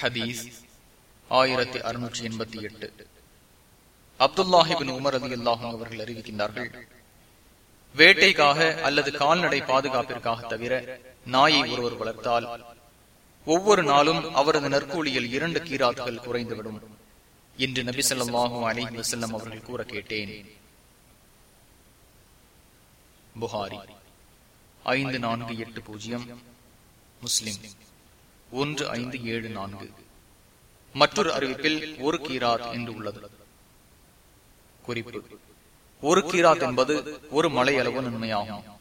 ஹதீஸ் ஆயிரத்தி அறுநூற்றி எண்பத்தி எட்டு. அப்துல்லாஹிபின் உமர் அலி அல்லாஹும் அவர்கள் அறிவிக்கின்றார்கள் வேட்டைக்காக அல்லது கால்நடை பாதுகாப்பிற்காக தவிர நாயை ஒருவர் வளர்த்தால் ஒவ்வொரு நாளும் அவரது நற்கூலியில் இரண்டு கீராத்துகள் குறைந்துவிடும் என்று நபி சொல்லாஹு அலி வசல்லம் அவர்கள் கூற கேட்டேன். புகாரி ஐந்து நான்கு எட்டு பூஜ்ஜியம் முஸ்லிம். ஒன்று ஐந்து ஏழு நான்கு. மற்றொரு அறிவிப்பில் ஒரு கீராத் என்று உள்ளது. குறிப்பு. ஒரு கீராத் என்பது ஒரு மலை அளவு நன்மையாகும்.